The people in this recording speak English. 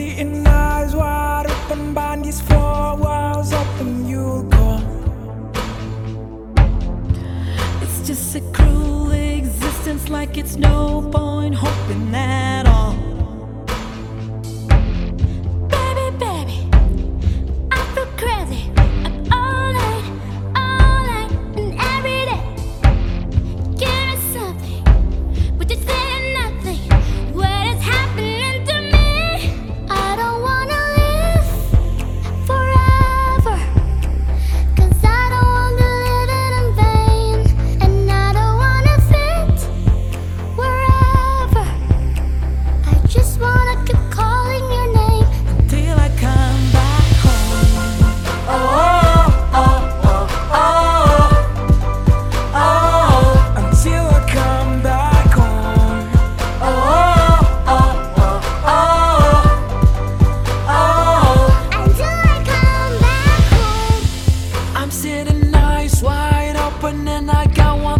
Sitting eyes wide open behind these four walls open, you'll go. It's just a cruel existence, like it's no point open and I got one